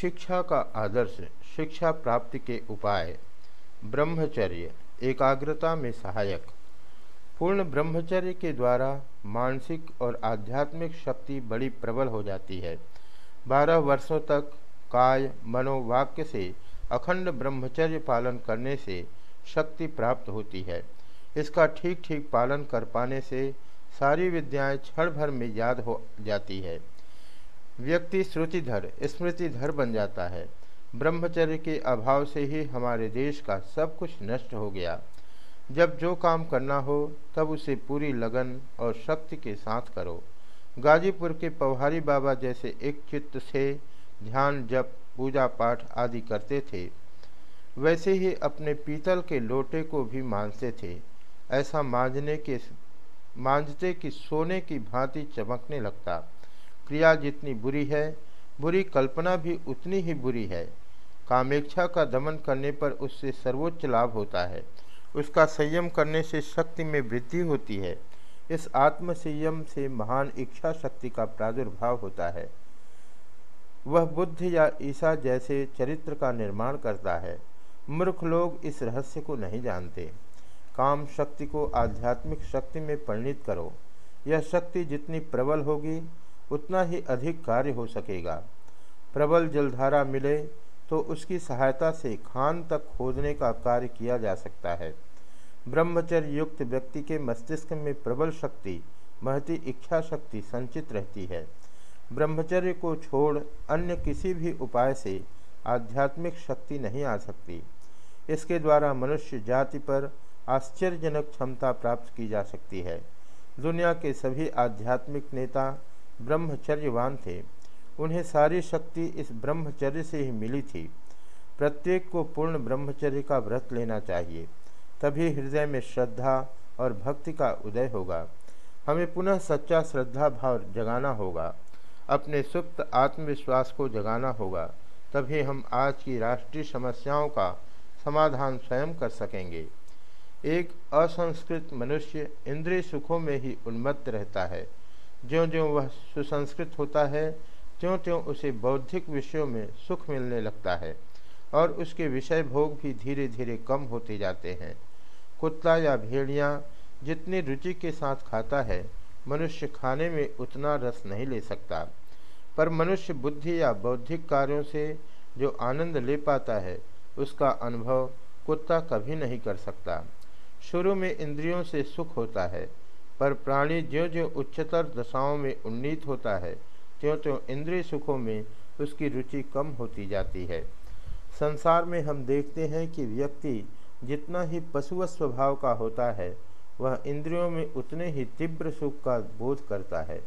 शिक्षा का आदर्श, शिक्षा प्राप्ति के उपाय। ब्रह्मचर्य, एकाग्रता में सहायक। पूर्ण ब्रह्मचर्य के द्वारा मानसिक और आध्यात्मिक शक्ति बड़ी प्रबल हो जाती है। बारह वर्षों तक काय मनोवाक्य से अखंड ब्रह्मचर्य पालन करने से शक्ति प्राप्त होती है। इसका ठीक ठीक पालन कर पाने से सारी विद्याएँ क्षण भर में याद हो जाती है। व्यक्ति श्रुतिधर, स्मृतिधर बन जाता है। ब्रह्मचर्य के अभाव से ही हमारे देश का सब कुछ नष्ट हो गया। जब जो काम करना हो, तब उसे पूरी लगन और शक्ति के साथ करो। गाजीपुर के पवहारी बाबा जैसे एक चित्त से ध्यान, जप पूजा पाठ आदि करते थे। वैसे ही अपने पीतल के लोटे को भी मानते थे। ऐसा मांझने के मांझते कि सोने की भांति चमकने लगता। क्रिया जितनी बुरी है, बुरी कल्पना भी उतनी ही बुरी है। कामेक्षा का दमन करने पर उससे सर्वोच्च लाभ होता है। उसका संयम करने से शक्ति में वृद्धि होती है। इस आत्म संयम से महान इच्छा शक्ति का प्रादुर्भाव होता है। वह बुद्ध या ईसा जैसे चरित्र का निर्माण करता है। मूर्ख लोग इस रहस्य को नहीं जानते। काम शक्ति को आध्यात्मिक शक्ति में परिणित करो। यह शक्ति जितनी प्रबल होगी उतना ही अधिक कार्य हो सकेगा। प्रबल जलधारा मिले तो उसकी सहायता से खान तक खोदने का कार्य किया जा सकता है। ब्रह्मचर्य युक्त व्यक्ति के मस्तिष्क में प्रबल शक्ति, महती इच्छा शक्ति संचित रहती है। ब्रह्मचर्य को छोड़ अन्य किसी भी उपाय से आध्यात्मिक शक्ति नहीं आ सकती। इसके द्वारा मनुष्य जाति पर आश्चर्यजनक क्षमता प्राप्त की जा सकती है। दुनिया के सभी आध्यात्मिक नेता ब्रह्मचर्यवान थे। उन्हें सारी शक्ति इस ब्रह्मचर्य से ही मिली थी। प्रत्येक को पूर्ण ब्रह्मचर्य का व्रत लेना चाहिए। तभी हृदय में श्रद्धा और भक्ति का उदय होगा। हमें पुनः सच्चा श्रद्धा भाव जगाना होगा। अपने सुप्त आत्मविश्वास को जगाना होगा। तभी हम आज की राष्ट्रीय समस्याओं का समाधान स्वयं कर सकेंगे। एक असंस्कृत मनुष्य इंद्रिय सुखों में ही उन्मत्त रहता है। ज्यों ज्यों वह सुसंस्कृत होता है त्यों त्यों उसे बौद्धिक विषयों में सुख मिलने लगता है और उसके विषय भोग भी धीरे धीरे कम होते जाते हैं। कुत्ता या भेड़िया जितनी रुचि के साथ खाता है, मनुष्य खाने में उतना रस नहीं ले सकता। पर मनुष्य बुद्धि या बौद्धिक कार्यों से जो आनंद ले पाता है, उसका अनुभव कुत्ता कभी नहीं कर सकता। शुरू में इंद्रियों से सुख होता है पर प्राणी ज्यों ज्यों उच्चतर दशाओं में उन्नीत होता है त्यों त्यों इंद्रिय सुखों में उसकी रुचि कम होती जाती है। संसार में हम देखते हैं कि व्यक्ति जितना ही पशुव स्वभाव का होता है, वह इंद्रियों में उतने ही तीव्र सुख का बोध करता है।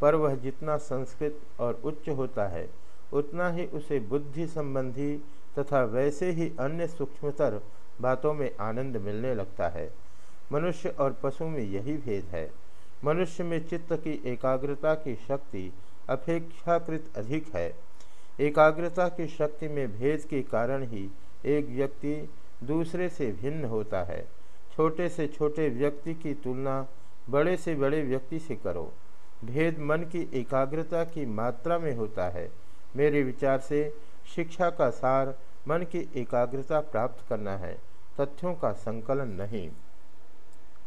पर वह जितना संस्कृत और उच्च होता है, उतना ही उसे बुद्धि संबंधी तथा वैसे ही अन्य सूक्ष्मतर बातों में आनंद मिलने लगता है। मनुष्य और पशु में यही भेद है। मनुष्य में चित्त की एकाग्रता की शक्ति अपेक्षाकृत अधिक है। एकाग्रता की शक्ति में भेद के कारण ही एक व्यक्ति दूसरे से भिन्न होता है। छोटे से छोटे व्यक्ति की तुलना बड़े से बड़े व्यक्ति से करो। भेद मन की एकाग्रता की मात्रा में होता है। मेरे विचार से शिक्षा का सार मन की एकाग्रता प्राप्त करना है। तथ्यों का संकलन नहीं।